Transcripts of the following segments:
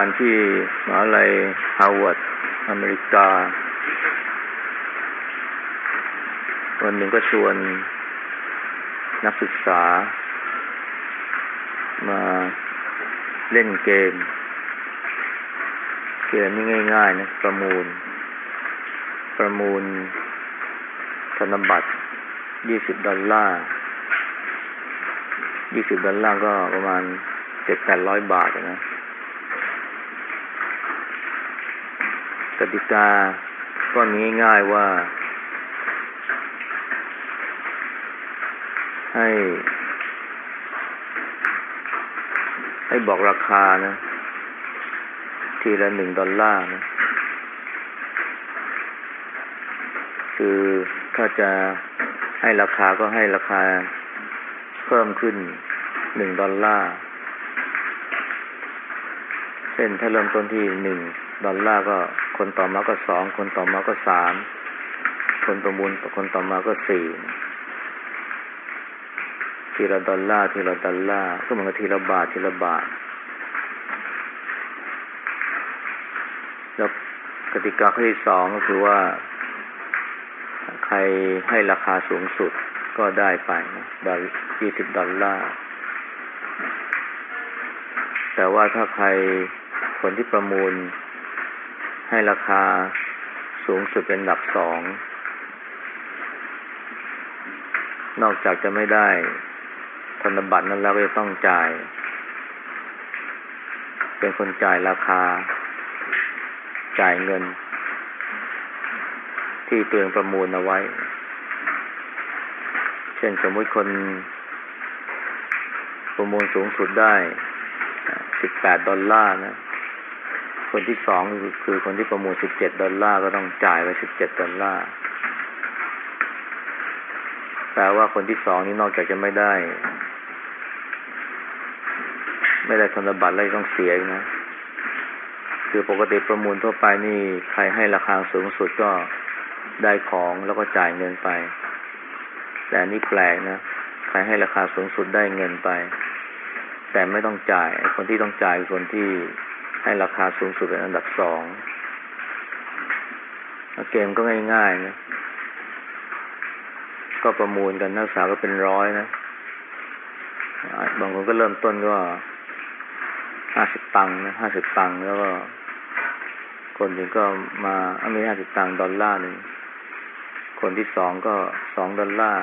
ารที่มหาลัยฮาวาร์ดอเมริกา วันหนึ่งก็ชวนนักศึกษา มาเล่นเกม เกมนี้ง่ายๆนะประมูล ประมูลธนบัตรยี่สิบดอลลาร์ยี่สิบดอลลาร์ก็ประมาณเจ็ดแปดร้อยบาทนะ กติกาก็ง่ายๆว่า ให้ ให้บอกราคานะ ทีละหนึ่งดอลลาร์นะคือถ้าจะให้ราคาก็ให้ราคาเพิ่มขึ้นหนึ่งดอลลาร์ เช่นถ้าเริ่มต้นที่หนึ่งดอลลาร์ก็ คนต่อมาก็สอง คนต่อมาก็สาม คนประมูลคนต่อมาก็สี่ทีละดอลลาร์ทีละดอลลาร์ก็เหมือนกับทีละบาททีละบาท แล้วกติกาข้อที่สองก็คือว่า ใครให้ราคาสูงสุดก็ได้ไปนะดอลยี่สิบดอลลาร์ แต่ว่าถ้าใครคนที่ประมูล ให้ราคาสูงสุดเป็นอันดับสอง นอกจากจะไม่ได้ธนบัตรนั้นแล้วก็จะต้องจ่าย เป็นคนจ่ายราคา จ่ายเงิน ที่ตัวเองประมูลเอาไว้ เช่นสมมติคนประมูลสูงสุดได้สิบแปดดอลลาร์นะ คนที่สองคือคนที่ประมูลสิบเจ็ดดอลลาร์ก็ต้องจ่ายไปสิบเจ็ดดอลลาร์แปลว่าคนที่สองนี้นอกจากจะไม่ได้ ไม่ได้ธนบัตรแล้วต้องเสียนะ คือปกติประมูลทั่วไปนี่ใครให้ราคาสูงสุดก็ได้ของแล้วก็จ่ายเงินไป แต่นี่แปลกนะ ใครให้ราคาสูงสุดได้เงินไป แต่ไม่ต้องจ่าย คนที่ต้องจ่ายคนที่ ให้ราคาสูงสุดเป็นอันดับสองเกมก็ง่ายๆนะ ก็ประมูลกันนักศึกษาก็เป็นร้อยนะ บางคนก็เริ่มต้นก็ห้าสิบตังค์นะห้าสิบตังค์แล้วก็ คนหนึ่งก็มาอไม่ห้าสิบตังค์ดอลลาร์หนึ่งคนที่สองก็สองดอลลาร์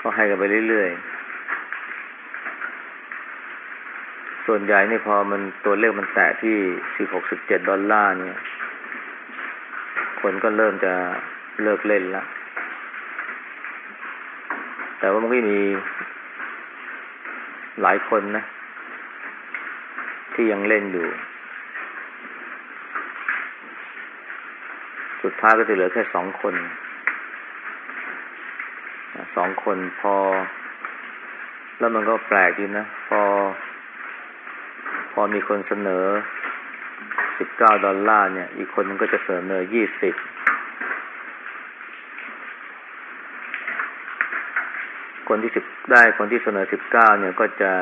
ก็ให้กันไปเรื่อยๆ ส่วนใหญ่นี่พอมันตัวเลขมันแตะที่สิบหกสิบเจ็ดดอลลาร์เนี่ย คนก็เริ่มจะเลิกเล่นละแต่ว่ามันก็มีหลายคนนะ ที่ยังเล่นอยู่ สุดท้ายก็จะเหลือแค่สองคนสองคนพอ แล้วมันก็แปลกดีนะ พอมีคนเสนอสิบเก้าดอลลาร์เนี่ย อีกคนนึงก็จะเสนอยี่สิบคนที่สิบได้คนที่เสนอสิบเก้าเนี่ยก็จะ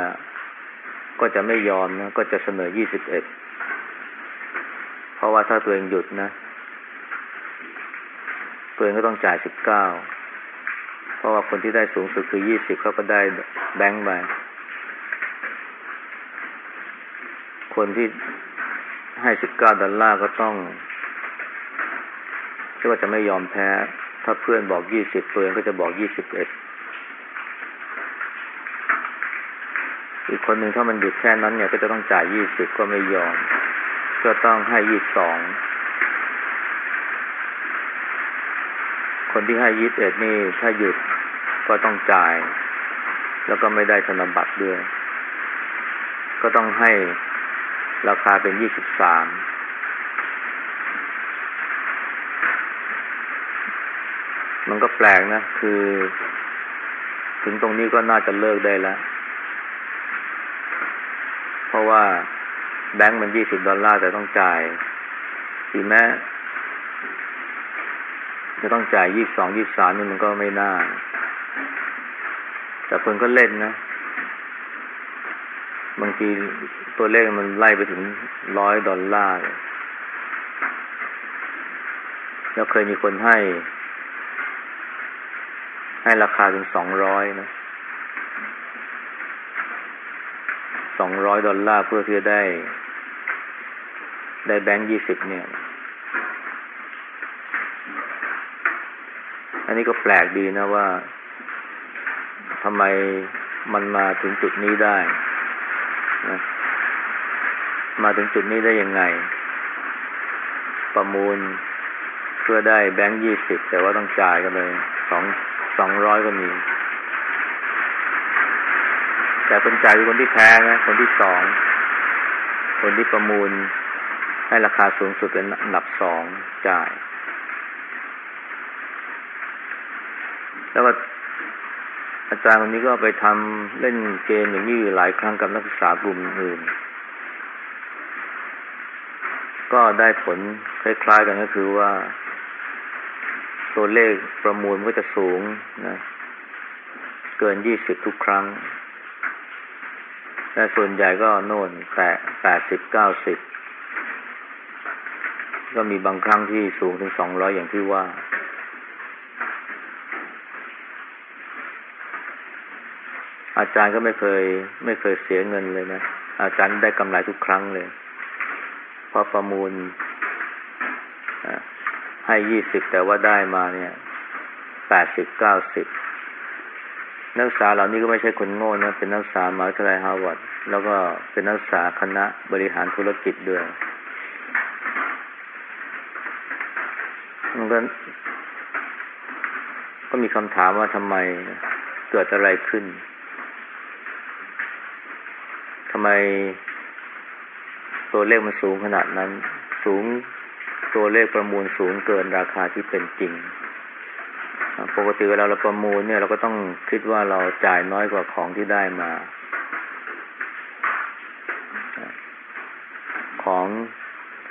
ก็จะไม่ยอมนะ ก็จะเสนอยี่สิบเอ็ดเพราะว่าถ้าตัวเองหยุดนะ ตัวเองก็ต้องจ่ายสิบเก้าเพราะว่าคนที่ได้สูงสุดคือยี่สิบเขาก็ได้แบงค์ไป คนที่ให้สิบเก้าดอลลาร์ก็ต้องที่ว่าจะไม่ยอมแพ้ ถ้าเพื่อนบอกยี่สิบตัวเองก็จะบอกยี่สิบเอ็ดอีกคนหนึ่งถ้ามันหยุดแค่นั้นเนี่ย ก็จะต้องจ่ายยี่สิบก็ไม่ยอม ก็ต้องให้ยี่สองคนที่ให้ยี่สิบเอ็ดนี่ถ้าหยุดก็ต้องจ่าย แล้วก็ไม่ได้ธนบัตรด้วย ก็ต้องให้ ราคาเป็นยี่สิบสามมันก็แปลกนะ คือ ถึงตรงนี้ก็น่าจะเลิกได้แล้ว เพราะว่าแบงก์มันยี่สิบดอลลาร์แต่ต้องจ่ายถึงแม้จะต้องจ่ายยี่สองยี่สามนี่มันก็ไม่น่า แต่คนก็เล่นนะ บางทีตัวเลขมันไล่ไปถึงร้อยดอลลาร์แล้วเคยมีคนให้ ให้ราคาถึงสองร้อยนะสองร้อยดอลลาร์เพื่อที่จะได้ ได้แบงค์ยี่สิบเนี่ย อันนี้ก็แปลกดีนะว่าทำไมมันมาถึงจุดนี้ได้ นะมาถึงจุดนี้ได้ยังไง ประมูลเพื่อได้แบงค์ยี่สิบแต่ว่าต้องจ่ายกันเลยสองสองร้อยก็มี แต่คนจ่ายคือคนที่แพ้นะคนที่สอง คนที่ประมูลให้ราคาสูงสุดเป็นอันดับสองจ่าย แล้วก็ อาจารย์คนนี้ก็ไปทำเล่นเกมอย่างนี้หลายครั้งกับนักศึกษากลุ่มอื่น ก็ได้ผลคล้ายๆกันก็คือว่า ตัวเลขประมูลก็จะสูงนะเกินยี่สิบทุกครั้งและส่วนใหญ่ก็โน่นแปดแปดสิบเก้าสิบก็มีบางครั้งที่สูงถึงสองร้อยอย่างที่ว่า อาจารย์ก็ไม่เคย ไม่เคยเสียเงินเลยนะ อาจารย์ได้กำไรทุกครั้งเลยพอประมูลให้ยี่สิบแต่ว่าได้มาเนี่ยแปดสิบเก้าสิบนักศึกษาเหล่านี้ก็ไม่ใช่คนโง่นะ เป็นนักศึกษามหาวิทยาลัยฮาร์วาร์ดแล้วก็เป็นนักศึกษาคณะบริหารธุรกิจด้วยมันก็ก็มีคำถามว่าทำไมเกิดอะไรขึ้น ไมตัวเลขมันสูงขนาดนั้น สูงตัวเลขประมูลสูงเกินราคาที่เป็นจริง ปกติเวลาเราประมูลเนี่ย เราก็ต้องคิดว่าเราจ่ายน้อยกว่าของที่ได้มา ของ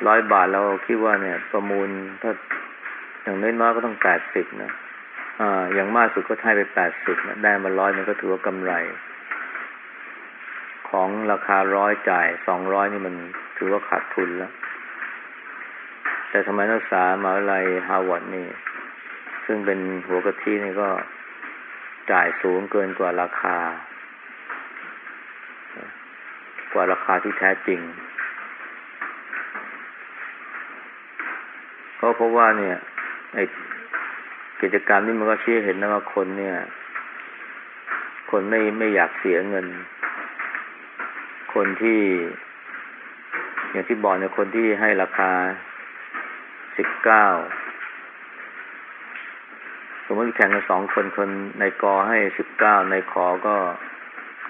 ร้อยบาทเราคิดว่าเนี่ย ประมูลถ้าอย่างน้อยๆก็ต้องแปดสิบนะ อ่า อย่างมากสุดก็ให้ไปแปดสิบนะได้มาร้อยมันก็ถือว่ากำไร ของราคาร้อยจ่ายสองร้อยนี่มันถือว่าขาดทุนแล้ว แต่สมัยนักศึกษามหาวิทยาลัยฮาร์วาร์ดนี่ ซึ่งเป็นหัวกะทินี่ก็จ่ายสูงเกินกว่าราคา กว่าราคาที่แท้จริงเพราะเพราะว่าเนี่ยไอกิจกรรมนี่มันก็ชี้เห็นนะว่าคนเนี่ย คนไม่ไม่อยากเสียเงิน คนที่ อย่างที่บอกเนี่ยคนที่ให้ราคาสิบเก้าสมมติแข่งกันสองคนคนในกอให้สิบเก้าในขอก็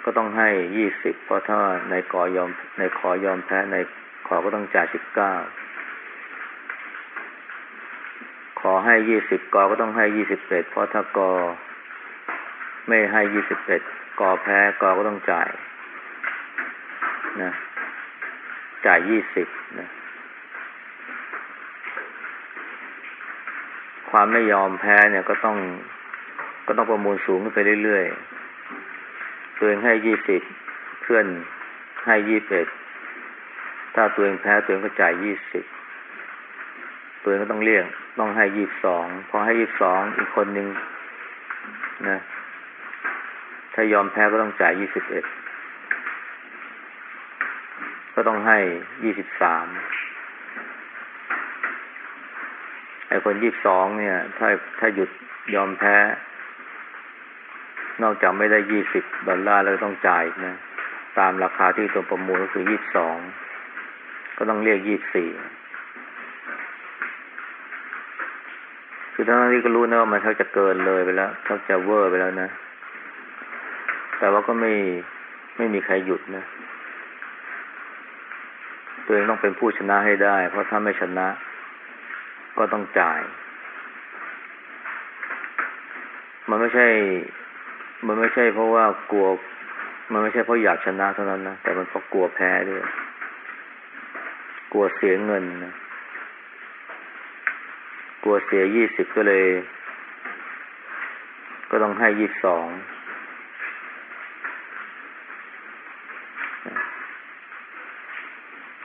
ก็ต้องให้ยี่สิบเพราะถ้าในกอยอมในขอยอมแพ้ในขอก็ต้องจ่ายสิบเก้าขอให้ยี่สิบกอก็ต้องให้ยี่สิบเอ็ดเพราะถ้ากอ ไม่ให้ยี่สิบเอ็ดกอแพ้กอก็ต้องจ่าย นะจ่ายยี่สิบนะ ความไม่ยอมแพ้เนี่ยก็ต้อง ก็ต้องประมูลสูงขึ้นไปเรื่อยๆ ตัวเองให้ยี่สิบเพื่อนให้ยี่สิบถ้าตัวเองแพ้ตัวเองก็จ่ายยี่สิบตัวเองก็ต้องเรียกต้องให้ยี่บสองพอให้ยี่บสองอีกคนหนึ่งนะ ถ้ายอมแพ้ก็ต้องจ่ายยี่สิบเอ็ด ก็ต้องให้ยี่สิบสามไอ้คนยี่บสองเนี่ย ถ้าถ้าหยุดยอมแพ้ นอกจากไม่ได้ยี่สิบดอลลาร์แล้วต้องจ่ายนะ ตามราคาที่ตัวประมูลก็คือยี่บสองก็ต้องเรียกยี่บสี่คือทั้งที่ก็รู้นะว่ามันเขาจะเกินเลยไปแล้วเขาจะเวอร์ไปแล้วนะ แต่ว่าก็ไม่ไม่มีใครหยุดนะ ตัวเองต้องเป็นผู้ชนะให้ได้ เพราะถ้าไม่ชนะก็ต้องจ่าย มันไม่ใช่ มันไม่ใช่เพราะว่ากลัว มันไม่ใช่เพราะอยากชนะเท่านั้นนะ แต่มันเพราะกลัวแพ้ด้วย กลัวเสียเงินนะ กลัวเสียยี่สิบก็เลย ก็ต้องให้ยี่สอง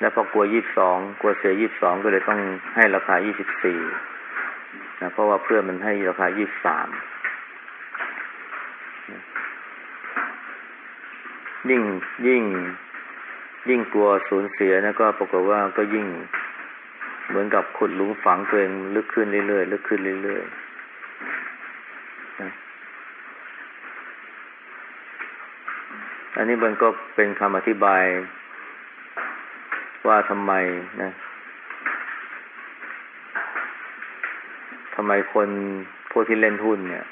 และพอกลัวยี่สิบสองกลัวเสียยี่สิบสองก็เลยต้องให้ราคายี่สิบสี่นะเพราะว่าเพื่อนมันให้ราคายี่สิบสามยิ่งยิ่ง ยิ่งกลัวสูญเสียนะก็ปรากฏว่าก็ยิ่งเหมือนกับขุดหลุมฝังตัวเองลึกขึ้นเรื่อยๆลึกขึ้นเรื่อยๆอันนี้มันก็เป็นคำอธิบาย ว่าทำไมนะทำไมคนพวกที่เล่นหุ้นเนี่ย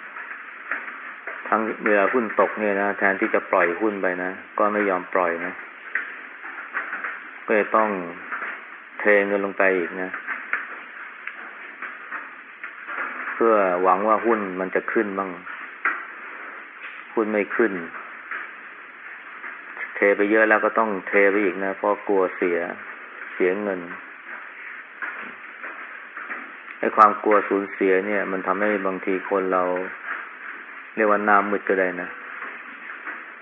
ทั้งเวลาหุ้นตกเนี่ยนะแทนที่จะปล่อยหุ้นไปนะ ก็ไม่ยอมปล่อยนะ ก็จะต้องเทเงินลงไปอีกนะ เพื่อหวังว่าหุ้นมันจะขึ้นบ้าง หุ้นไม่ขึ้น เทไปเยอะแล้วก็ต้องเทไปอีกนะเพราะกลัวเสียเสียเงินไอ้ความกลัวสูญเสียเนี่ย มันทำให้บางทีคนเรา เรียกว่าหน้ามืดก็ได้นะ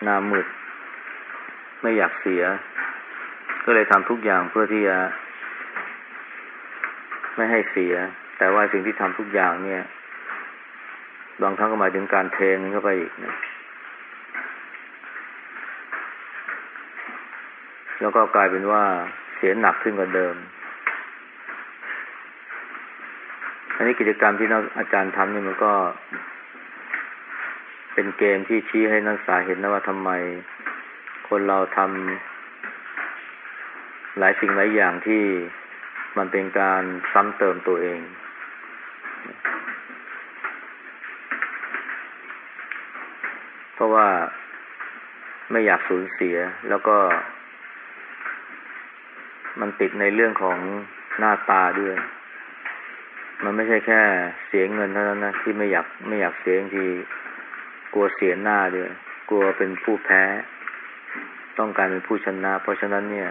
หน้ามืด ไม่อยากเสีย ก็เลยทำทุกอย่างเพื่อที่จะไม่ให้เสีย แต่ว่าสิ่งที่ทำทุกอย่างเนี่ย บางครั้งก็หมายถึงการเทงเข้าไปอีกนะ แล้วก็กลายเป็นว่าเสียหนักขึ้นกว่าเดิม อันนี้กิจกรรมที่นักอาจารย์ทำนี่มันก็ เป็นเกมที่ชี้ให้นักศึกษาเห็นนะว่าทำไม คนเราทำหลายสิ่งหลายอย่างที่มันเป็นการซ้ำเติมตัวเองเพราะว่าไม่อยากสูญเสีย แล้วก็ มันติดในเรื่องของหน้าตาด้วย มันไม่ใช่แค่เสียเงินเท่านั้นนะที่ไม่อยากไม่อยากเสียทีกลัวเสียหน้าด้วย กลัวเป็นผู้แพ้ ต้องการเป็นผู้ชนะ เพราะฉะนั้นเนี่ย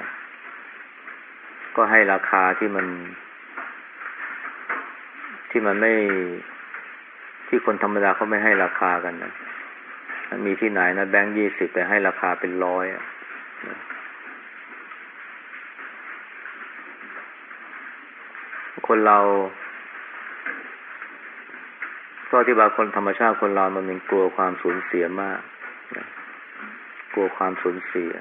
ก็ให้ราคาที่มัน ที่มันไม่ที่คนธรรมดาเขาไม่ให้ราคากันนะมีที่ไหนนะแบงค์ยี่สิบแต่ให้ราคาเป็นร้อย คนเราก็ที่บาคนธรรมชาติคนเรามันเป็นกลัวความสูญเสียมากนะกลัวความสูญเสีย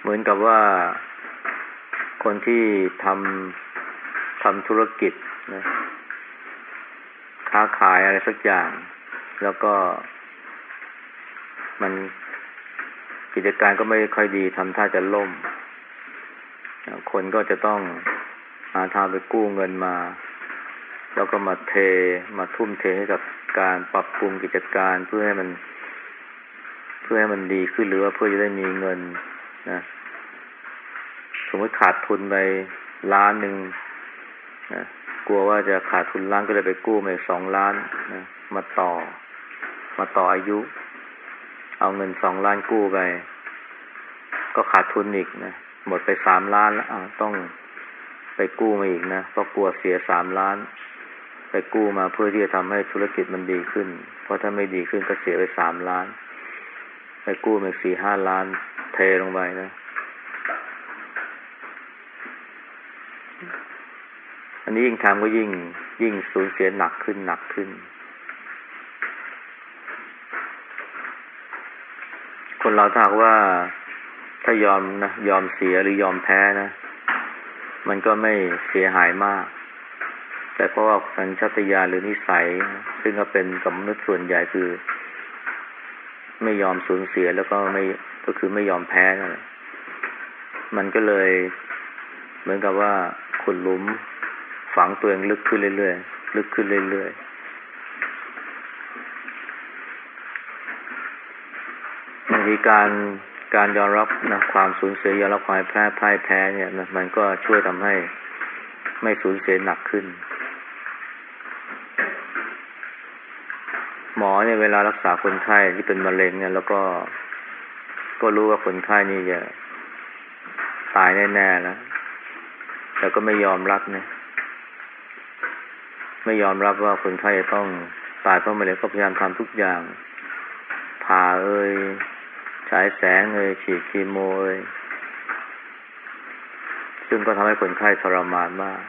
เหมือนกับว่าคนที่ทำทำธุรกิจนะค้าขายอะไรสักอย่าง แล้วก็มัน กิจการก็ไม่ค่อยดีทำท่าจะล่ม คนก็จะต้องหาทางไปกู้เงินมา แล้วก็มาเทมาทุ่มเทให้กับการปรับปรุงกิจการเพื่อให้มัน เพื่อให้มันดีขึ้นหรือว่าเพื่อจะได้มีเงินนะสมมติขาดทุนไปล้านหนึ่งนะกลัวว่าจะขาดทุนล้านก็เลยไปกู้มาสองล้านนะมาต่อ มาต่ออายุ เอาเงินสองล้านกู้ไป ก็ขาดทุนอีกนะ หมดไปสามล้านแล้วต้องไปกู้มาอีกนะ เพราะกลัวเสียสามล้าน ไปกู้มาเพื่อที่จะทำให้ธุรกิจมันดีขึ้น เพราะถ้าไม่ดีขึ้นก็เสียไปสามล้าน ไปกู้มาสี่ห้าล้าน เทลงไปนะอันนี้ยิ่งทำก็ยิ่งยิ่งสูญเสียหนักขึ้นหนักขึ้นน เราถ้าว่าถ้ายอมนะยอมเสียหรือยอมแพ้นะ มันก็ไม่เสียหายมาก แต่เพราะว่าสัญชาตญาณหรือนิสัย ซึ่งก็เป็นกับมนุษย์ส่วนใหญ่คือ ไม่ยอมสูญเสียแล้วก็ไม่ก็คือไม่ยอมแพ้นั่นแหละมันก็เลยเหมือนกับว่าขุดหลุมฝังตัวเองลึกขึ้นเรื่อยๆลึกขึ้นเรื่อยๆ บางทีการการยอมรับนะความสูญเสียยอมรับความแพ้พ่ายแพ้เนี่ยนะมันก็ช่วยทำให้ไม่สูญเสียหนักขึ้น หมอเนี่ยเวลารักษาคนไข้ที่เป็นมะเร็งเนี่ย แล้วก็ก็รู้ว่าคนไข้นี่จะตายแน่ๆแล้วแต่ก็ไม่ยอมรับเนี่ยไม่ยอมรับว่าคนไข้จะต้องตายเพราะมะเร็งก็พยายามทำทุกอย่างผ่าเอ่ย ฉายแสงเอยฉีดคีโมเอยซึ่งก็ทำให้คนไข้ทรมานมาก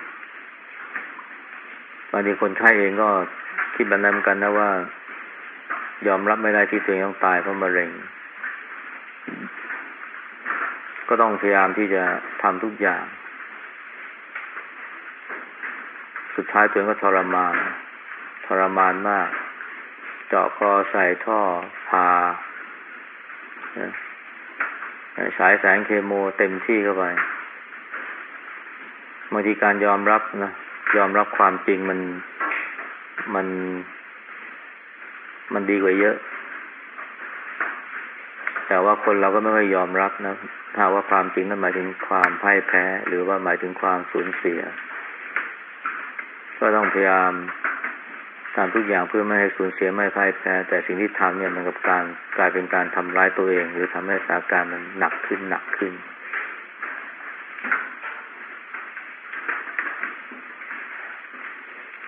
บางทีคนไข้เองก็คิดแบบนั้นกันนะว่า ยอมรับไม่ได้ที่ตัวเองต้องตายเพราะมะเร็ง ก็ต้องพยายามที่จะทำทุกอย่าง สุดท้ายตัวเองก็ทรมาน ทรมานมาก เจาะคอใส่ท่อผ่า ฉายแสงเคมเต็มที่เข้าไปบางทีการยอมรับนะยอมรับความจริงมันมัน มันดีกว่าเยอะ แต่ว่าคนเราก็ไม่ค่อยยอมรับนะถ้าว่าความจริงนั้นหมายถึงความพ่ายแพ้ หรือว่าหมายถึงความสูญเสีย ก็ต้องพยายาม ทำทุกอย่างเพื่อไม่ให้สูญเสียไม่พ่ายแพ้แต่สิ่งที่ทำเนี่ยมันกับการกลายเป็นการทำร้ายตัวเอง หรือทำให้สถานการณ์มันหนักขึ้นหนักขึ้น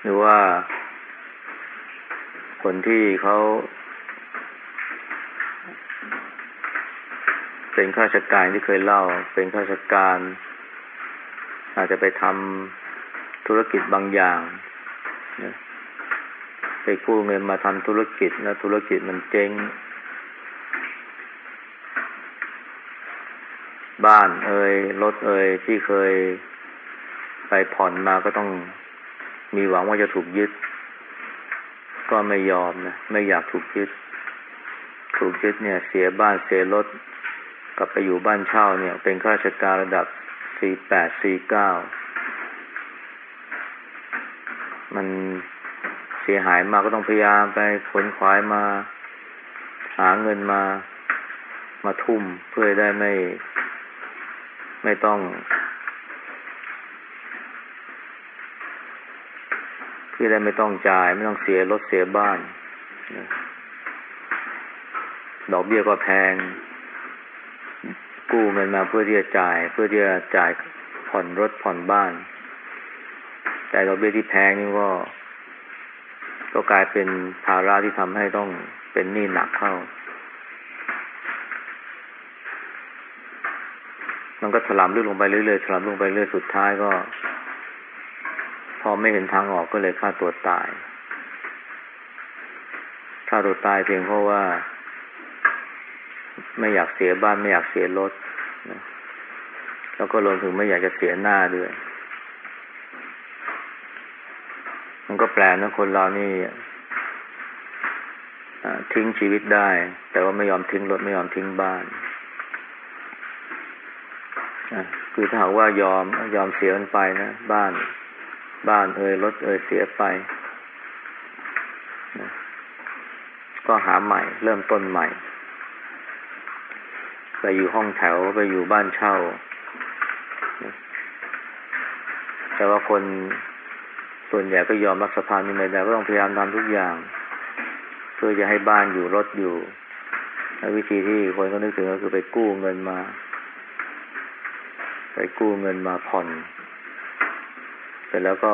หรือว่า คนที่เขาเป็นข้าราชการที่เคยเล่า เป็นข้าราชการ อาจจะไปทำธุรกิจบางอย่างนะ ไปกู้เงินมาทำธุรกิจแล้วธุรกิจมันเจ๊ง บ้านเอ่ยรถเอ่ยที่เคยไปผ่อนมาก็ต้องมีหวังว่าจะถูกยึด ก็ไม่ยอมนะไม่อยากถูกยึด ถูกยึดเนี่ย เสียบ้านเสียรถกลับไปอยู่บ้านเช่าเนี่ย เป็นข้าราชการระดับสี่แปดสี่เก้ามัน สียหายมากก็ต้องพยายามไปขนขวายมา หาเงินมา มาทุ่มเพื่อได้ไม่ ไม่ต้องที่อได้ไม่ต้องจ่าย ไม่ต้องเสียรถเสียบ้าน ดอกเบี้ยก็แพง กู้เงินมาเพื่อที่จะจ่าย เพื่อที่จะจ่ายผ่อนรถผ่อนบ้าน แต่ดอกเบี้ยที่แพงนี่ก็ ก็กลายเป็นภาระที่ทำให้ต้องเป็นหนี้หนักเข้า มันก็ถลำลึกลงไปเรื่อยๆถลำลงไปเรื่อยสุดท้ายก็ พอไม่เห็นทางออกก็เลยฆ่าตัวตายฆ่าตัวตายเพียงเพราะว่า ไม่อยากเสียบ้านไม่อยากเสียรถนะแล้วก็รวมถึงไม่อยากจะเสียหน้าด้วย มันก็แปลนะคนเรานี่ทิ้งชีวิตได้ แต่ว่าไม่ยอมทิ้งรถไม่ยอมทิ้งบ้านคือถ้าหากว่ายอมยอมเสียมันไปนะบ้าน บ้านเอ่ยรถเอ่ยเสียไปก็หาใหม่ เริ่มต้นใหม่ ไปอยู่ห้องแถวไปอยู่บ้านเช่า แต่ว่าคน ส่วนใหญ่ก็ยอมรับสภาพนี้ไม่ได้ก็ต้องพยายามทำทุกอย่าง เพื่อจะให้บ้านอยู่รถอยู่วิธีที่คนก็นึกถึงก็คือไปกู้เงินมา ไปกู้เงินมาผ่อน เสร็จแล้วก็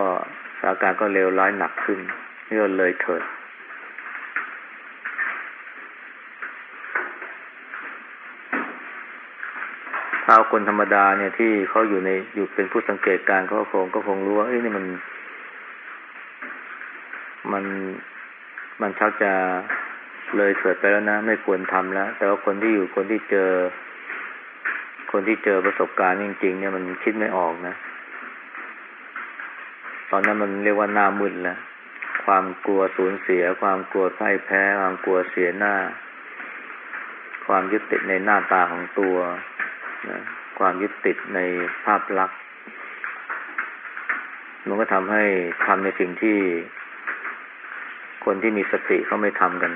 สถานการณ์ก็เลวร้ายหนักขึ้นนี่ก็เลยเถิดถ้าคนธรรมดาเนี่ยที่เขาอยู่ในอยู่เป็นผู้สังเกตการเขาคงก็คงรู้ว่าเอ้ยนี่มัน มันมันชักจะเลยเถิดไปแล้วนะ ไม่ควรทำแล้ว แต่ว่าคนที่อยู่คนที่เจอ คนที่เจอประสบการณ์จริง ๆ เนี่ยมันคิดไม่ออกนะ ตอนนั้นมันเรียกว่าหน้ามึนแล้วความกลัวสูญเสีย ความกลัวพ่ายแพ้ ความกลัวเสียหน้า ความยึดติดในหน้าตาของตัวนะความยึดติดในภาพลักษณ์มันก็ทำให้ทำในสิ่งที่ คนที่มีสติเขาไม่ทำกัน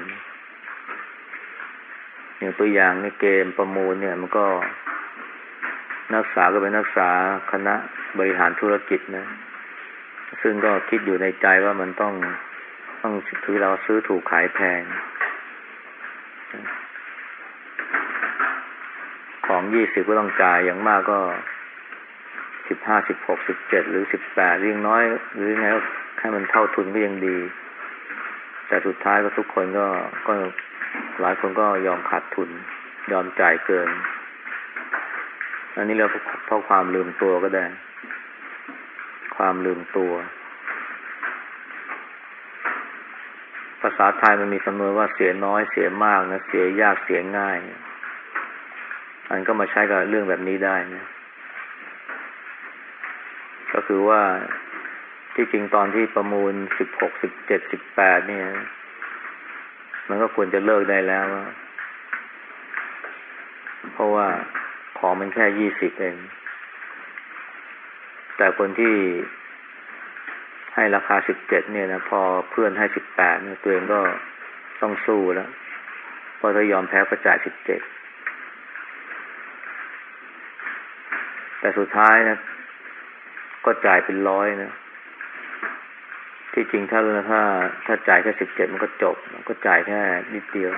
อย่างตัวอย่างในเกมประมูลเนี่ย มันก็นักศึกษาก็เป็นนักศึกษาคณะบริหารธุรกิจนะ ซึ่งก็คิดอยู่ในใจว่ามันต้องต้องถือเราซื้อถูกขายแพง ของยี่สิบก็ต้องจ่ายอย่างมากก็สิบห้าสิบหกสิบเจ็ดหรือสิบแปดเรียงน้อย หรือไงให้มันเท่าทุนก็ยังดี แต่สุดท้ายก็ทุกคนก็ก็หลายคนก็ยอมขาดทุน ยอมจ่ายเกิน อันนี้เราเพราะความลืมตัวก็ได้ ความลืมตัว ภาษาไทยมันมีสำนวนว่าเสียน้อยเสียมากนะเสียยากเสียง่าย อันก็มาใช้กับเรื่องแบบนี้ได้นะก็คือว่า ที่จริงตอนที่ประมูลสิบหกสิบเจ็ดสิบแปดเนี่ย มันก็ควรจะเลิกได้แล้ว เพราะว่าของมันแค่ยี่สิบเอง แต่คนที่ให้ราคาสิบเจ็ดเนี่ยนะพอเพื่อนให้สิบแปดเนี่ยตัวเองก็ต้องสู้แล้วพอถ้ายอมแพ้ก็จ่ายสิบเจ็ดแต่สุดท้ายนะ ก็จ่ายเป็นร้อยนะ ที่จริงถ้าถ้าถ้าจ่ายแค่สิบเจ็ดมันก็จบ มันก็จ่ายแค่นิดเดียว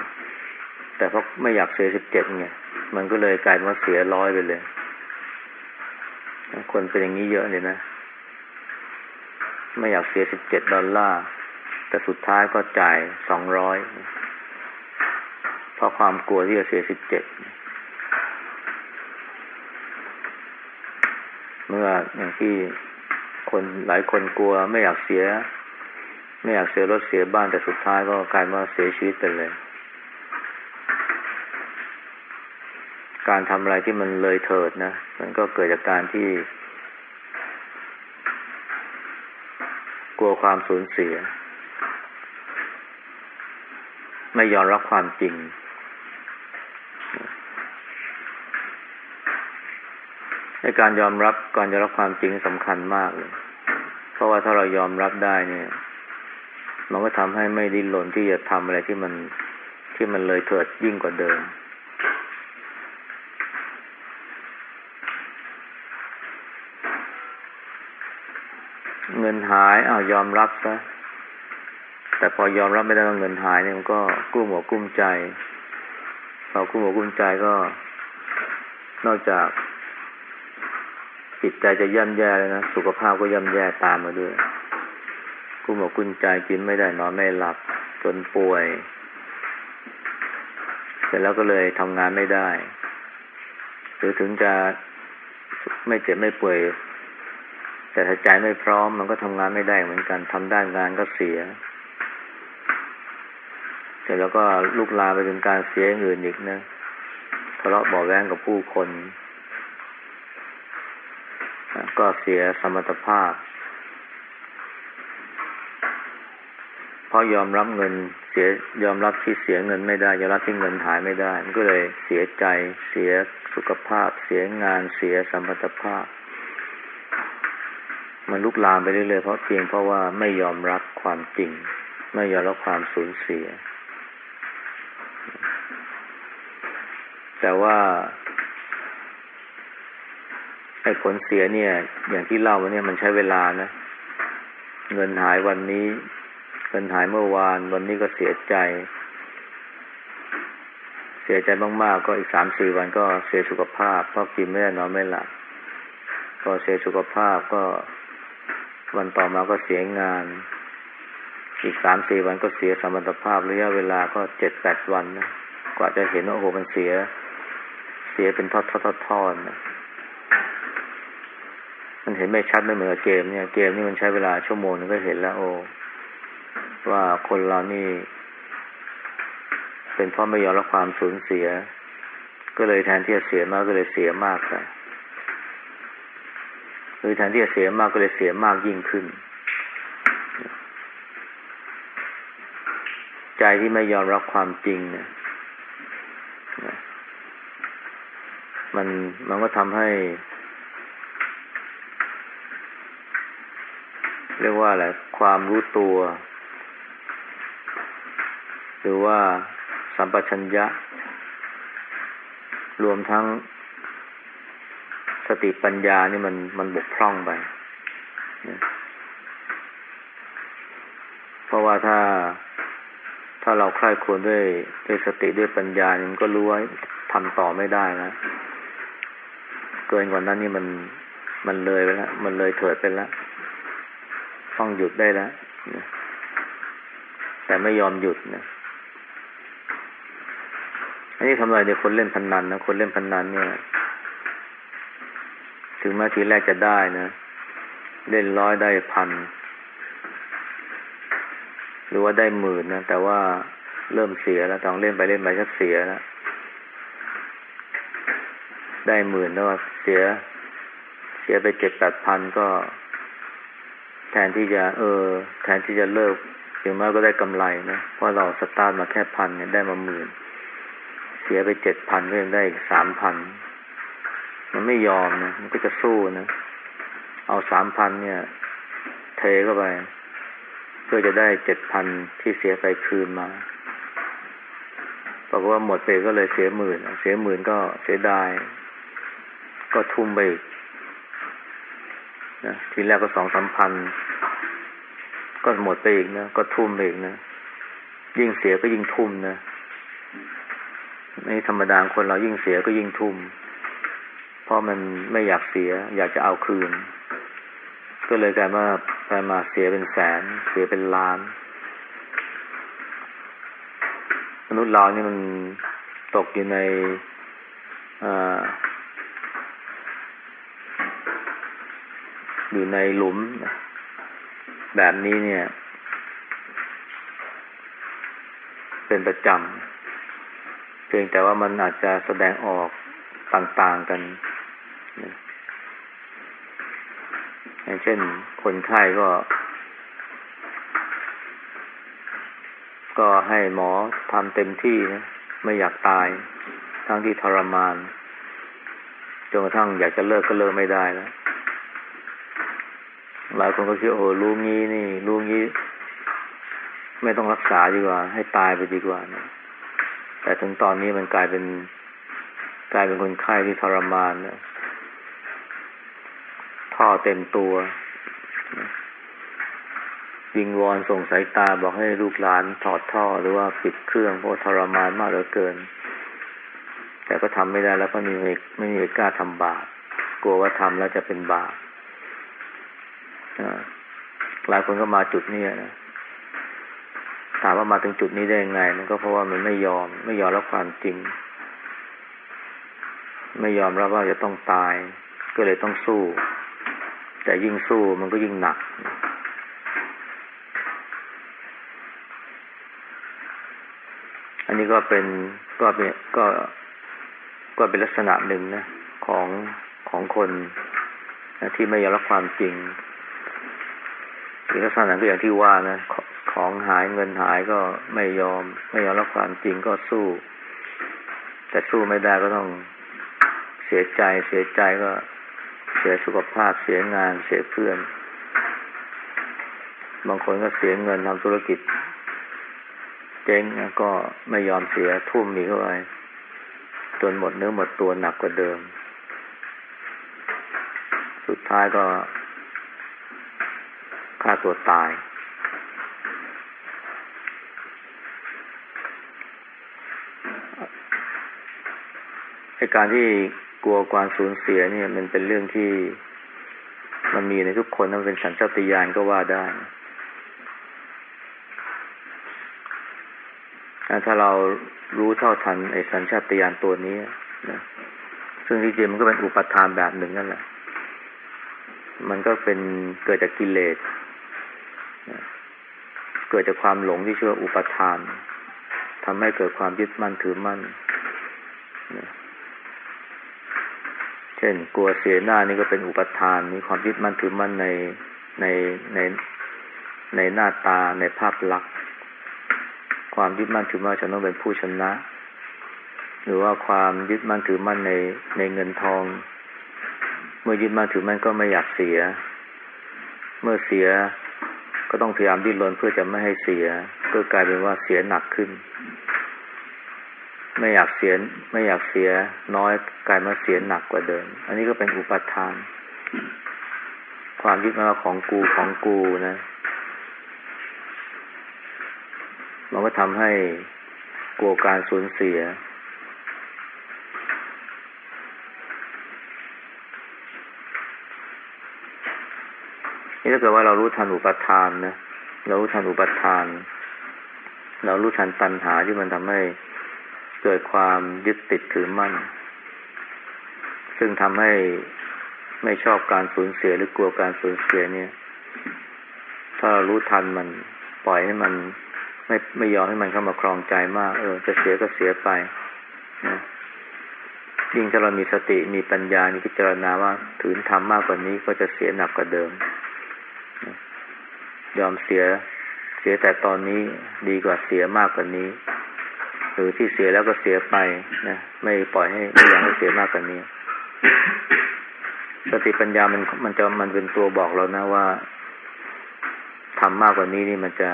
แต่เพราะไม่อยากเสียสิบเจ็ดไงมันก็เลยกลายมาเสียร้อยไปเลย คนเป็นอย่างนี้เยอะเลยนะ ไม่อยากเสียสิบเจ็ดดอลลาร์ แต่สุดท้ายก็จ่ายสองร้อยเพราะความกลัวที่จะเสียสิบเจ็ดเมื่ออย่างที่คนหลายคนกลัวไม่อยากเสีย ไม่อยากเสียรถเสียบ้านแต่สุดท้ายก็กลายมาเสียชีวิตไปเลย การทำอะไรที่มันเลยเถิดนะ มันก็เกิดจากการที่ กลัวความสูญเสีย ไม่ยอมรับความจริง ในการยอมรับการยอมรับความจริงสำคัญมากเลย เพราะว่าถ้าเรายอมรับได้เนี่ย มันก็ทำให้ไม่ดิ้นรนที่จะทำอะไรที่มันที่มันเลยเถิดยิ่งกว่าเดิม เงินหายอ้าวยอมรับซะแต่พอยอมรับไม่ได้ว่าเงินหายเนี่ยมันก็กุ้มหัวกุ้มใจพอกุ้มหัวกุ้มใจก็ นอกจากจิตใจจะย่ำแย่เลยนะสุขภาพก็ย่ำแย่ตามมาด้วย กุมอกกุ้มใจกินไม่ได้นอนไม่หลับ จนป่วย เสร็จแล้วก็เลยทำงานไม่ได้ หรือถึงจะไม่เจ็บไม่ป่วย แต่ถ้าใจไม่พร้อม มันก็ทำงานไม่ได้เหมือนกันทำด้านงานก็เสีย เสร็จแล้วก็ลุกลาไปถึงการเสียเงินอีกนะทะเลาะเบาแวงกับผู้คน ก็เสียสมรรถภาพ เพราะยอมรับเงินเสียยอมรับที่เสียเงินไม่ได้ยอมรับที่เงินหายไม่ได้มันก็เลยเสียใจเสียสุขภาพ เสียงานเสียสมรรถภาพ มันลุกลามไปเรื่อยๆเพราะเพียงเพราะว่าไม่ยอมรับความจริง ไม่ยอมรับความสูญเสีย แต่ว่าไอ้ผลเสียเนี่ย อย่างที่เล่ามาเนี่ยมันใช้เวลานะ เงินหายวันนี้ เงินหายเมื่อวาน วันนี้ก็เสียใจ เสียใจมากๆ ก็อีกสามสี่วันก็เสียสุขภาพเพราะกินไม่ได้นอนไม่หลับก็เสียสุขภาพก็ วันต่อมาก็เสียงาน อีกสามสี่วันก็เสียสมรรถภาพระยะเวลาก็เจ็ดแปดวันนะกว่าจะเห็นว่าโอ้โหมันเสีย เสียเป็นทอดๆๆนะมันเห็นไม่ชัดไม่เหมือนกับเกมเนี่ย เกมนี่มันใช้เวลาชั่วโมงนึงก็เห็นแล้วโอ้ ว่าคนเรานี่ เป็นเพราะไม่ยอมรับความสูญเสีย ก็เลยแทนที่จะเสียมากก็เลยเสียมากไปหรือแทนที่จะเสียมากก็เลยเสียมากยิ่งขึ้น ใจที่ไม่ยอมรับความจริงเนี่ยมันมันก็ทำให้ เรียกว่าอะไรความรู้ตัว หรือว่าสัมปชัญญะ รวมทั้งสติปัญญานี่มันมันบกพร่องไป เพราะว่าถ้าถ้าเราใคร่ควรด้วยด้วยสติด้วยปัญญามันก็รู้ว่าทำต่อไม่ได้นะเกินกว่านั้นนี่มันมันเลยไปแล้วมันเลยเถิดไปแล้วต้องหยุดได้แล้วแต่ไม่ยอมหยุดนะ อันนี้ทำลายในคนเล่นพนนันนะคนเล่นพนนันเนี่ย ถึงแม้ทีแรกจะได้นะ เล่นร้อยได้พัน หรือว่าได้หมื่นนะ แต่ว่าเริ่มเสียแล้วต้องเล่นไปเล่นไปก็เสียแล้วได้หมื่นแล้วเสีย เสียไปเจ็ดแปดพันก็ แทนที่จะ เออ แทนที่จะเลิกถึงแม้ก็ได้กำไรนะเพราะเราสตาร์ทมาแค่พันเนี่ยได้มาหมื่น สียไปเจ็ดพันก็ยังได้อีกสามพันมันไม่ยอมนะมันก็จะสู้นะ เอาสามพันเนี่ย เทเข้าไป เพื่อจะได้เจ็ดพันที่เสียไปคืนมาบอกว่าหมดไปก็เลยเสียหมื่น เสียหมื่นก็เสียดาย ก็ทุ่มไปอีกนะทีแรกก็สองสามพัน ก็หมดไปอีกนะ ก็ทุ่มไปอีกนะ ยิ่งเสียก็ยิ่งทุ่มนะ ในธรรมดาคนเรายิ่งเสียก็ยิ่งทุ่ม เพราะมันไม่อยากเสีย อยากจะเอาคืน ก็เลยกลายมากลายมาเสียเป็นแสน เสียเป็นล้าน มนุษย์เรานี่มันตกอยู่ในอยู่ในหลุม แบบนี้เนี่ย เป็นประจำ พียงแต่ว่ามันอาจจะแสดงออกต่าง ๆกันอย่างเช่น คนไข้ก็ ก็ให้หมอทำเต็มที่นะไม่อยากตาย ทั้งที่ทรมานจนกระทั่งอยากจะเลิกก็เลิกไม่ได้แล้วหลายคนก็คิดโอ้รู้งี้นี่รู้งี้ ไม่ต้องรักษาดีกว่า ให้ตายไปดีกว่านะ แต่ถึงตอนนี้มันกลายเป็นกลายเป็นคนไข้ที่ทรมานนะท่อเต็มตัววิงวอนส่งสายตาบอกให้ลูกหลานถอดท่อหรือว่าปิดเครื่องเพราะทรมานมากเหลือเกิน แต่ก็ทำไม่ได้แล้วเพราะมีไม่มีกล้าทำบาปกลัวว่าทำแล้วจะเป็นบาปหลายคนก็มาจุดนี้นะ ถามว่ามาถึงจุดนี้ได้ยังไง มันก็เพราะว่ามันไม่ยอม ไม่ยอมรับความจริง ไม่ยอมรับว่าจะต้องตาย ก็เลยต้องสู้ แต่ยิ่งสู้มันก็ยิ่งหนัก อันนี้ก็เป็นก็เป็นก็ก็เป็นลักษณะหนึ่งนะของของคนที่ไม่ยอมรับความจริง อีกลักษณะก็อย่างที่ว่านะของหายเงินหายก็ไม่ยอม ไม่ยอมรับความจริงก็สู้ แต่สู้ไม่ได้ก็ต้องเสียใจเสียใจก็เสียสุขภาพเสียงานเสียเพื่อน บางคนก็เสียเงินทำธุรกิจ เจ๊งก็ไม่ยอมเสียทุ่มมีเข้าไปจนหมดเนื้อหมดตัวหนักกว่าเดิม สุดท้ายก็ ฆ่าตัวตาย การที่กลัวความสูญเสียเนี่ย มันเป็นเรื่องที่มันมีในทุกคนมันเป็นสัญชาตญาณก็ว่าได้ ถ้าเรารู้เท่าทันไอ้สัญชาตญาณตัวนี้นะซึ่งที่จริงมันก็เป็นอุปทานแบบหนึ่งนั่นแหละ มันก็เป็นเกิดจากกิเลส เกิดจากความหลงที่ชื่ออุปทานทำให้เกิดความยึดมั่นถือมั่น เช่นกลัวเสียหน้านี่ก็เป็นอุปทาน มีความยึดมั่นถือมั่นในในในในหน้าตาในภาพลักษณ์ความยึดมั่นถือมั่นฉันต้องเป็นผู้ชนะ หรือว่าความยึดมั่นถือมั่นในในเงินทอง เมื่อยึดมั่นถือมั่นก็ไม่อยากเสีย เมื่อเสีย ก็ต้องพยายามดิ้นรนเพื่อจะไม่ให้เสีย ก็กลายเป็นว่าเสียหนักขึ้น ไม่อยากเสียไม่อยากเสีย น้อยกลายมาเสียหนักกว่าเดิม อันนี้ก็เป็นอุปทาน ความยึดมั่นของกูของกูนะมันก็ทำให้กลัวการสูญเสีย นี่ถ้าเกิดว่าเรารู้ทันอุปทานนะเรารู้ทันอุปทาน เรารู้ทันตัณหาที่มันทำให้เกิดความยึดติดถือมั่น ซึ่งทำให้ไม่ชอบการสูญเสียหรือกลัวการสูญเสียเนี่ย ถ้าเรารู้ทันมันปล่อยให้มันไม่ไม่ยอมให้มันเข้ามาครองใจมาก เออ จะเสียก็เสียไปนะยิ่งถ้าเรามีสติมีปัญญานี่พิจารณาว่า ถืนทำมากกว่านี้ก็จะเสียหนักกว่าเดิม ยอมเสีย เสียแต่ตอนนี้ดีกว่าเสียมากกว่านี้ หรือที่เสียแล้วก็เสียไปนะไม่ปล่อยให้ไม่อยากให้เสียมากกว่านี้ สติปัญญามันมันจะมันเป็นตัวบอกเรานะว่าทำมากกว่านี้นี่มันจะ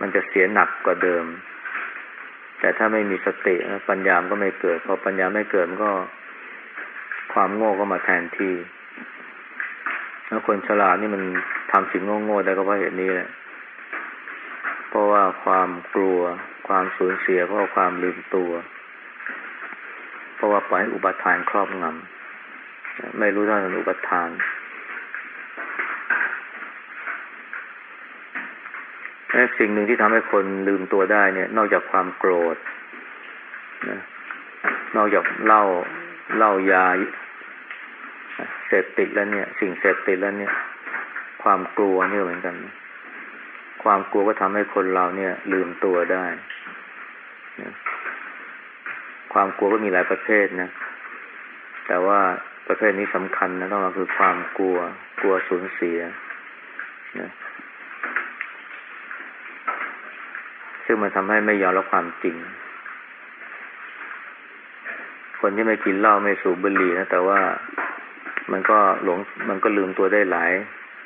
มันจะเสียหนักกว่าเดิม แต่ถ้าไม่มีสติปัญญามก็ไม่เกิด พอปัญญาไม่เกิดมันก็ความโง่ก็มาแทนที่ แล้วคนฉลาดนี่มันทำสิ่งโง่ๆได้ก็เพราะเหตุนี้แหละ เพราะว่าความกลัว ความสูญเสีย เพราะความลืมตัว เพราะว่าปล่อยให้อุปทานครอบงำไม่รู้เท่าทันอุปทานแสิ่งหนึ่งที่ทำให้คนลืมตัวได้เนี่ย นอกจากความโกรธนะนอกจากเล้าเล้ายา เสพติดแล้วเนี่ย สิ่งเสพติดแล้วเนี่ย ความกลัวนี่เหมือนกัน ความกลัวก็ทำให้คนเราเนี่ย ลืมตัวได้นะความกลัวก็มีหลายประเภทนะ แต่ว่าประเภทนี้สำคัญนะต้องมาคือความกลัว กลัวสูญเสียนะซึ่งมันทำให้ไม่ยอมรับความจริง คนที่ไม่กินเหล้าไม่สูบบุหรี่นะ แต่ว่า มันก็หลงมันก็ลืมตัวได้หลาย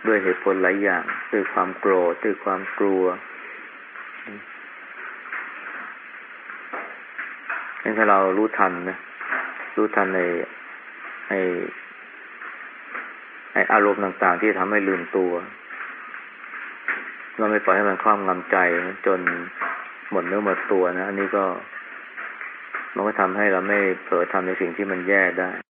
ด้วยเหตุผลหลายอย่างด้วยความโกรธด้วยความกลัวถ้าเรารู้ทันนะรู้ทันในในในอารมณ์ต่าง ๆ ที่ทำให้ลืมตัว เราไม่ปล่อยให้มันครอบงำใจ จนหมดเนื้อหมดตัวนะ อันนี้ก็ มันก็ทำให้เราไม่เผลอทำในสิ่งที่มันแย่ได้